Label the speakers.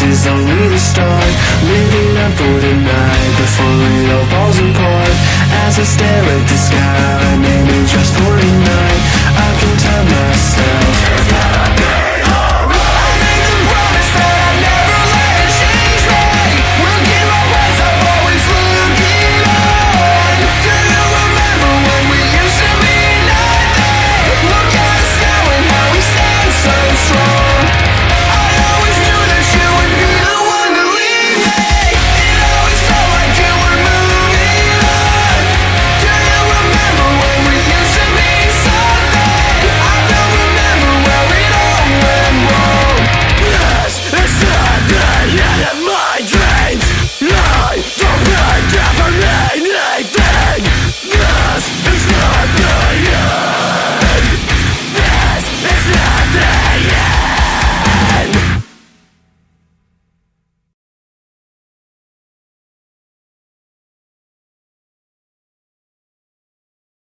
Speaker 1: This is only the start. Living up for the night Before it all falls apart. As I stare at the sky Maybe just for a night I can tell myself that I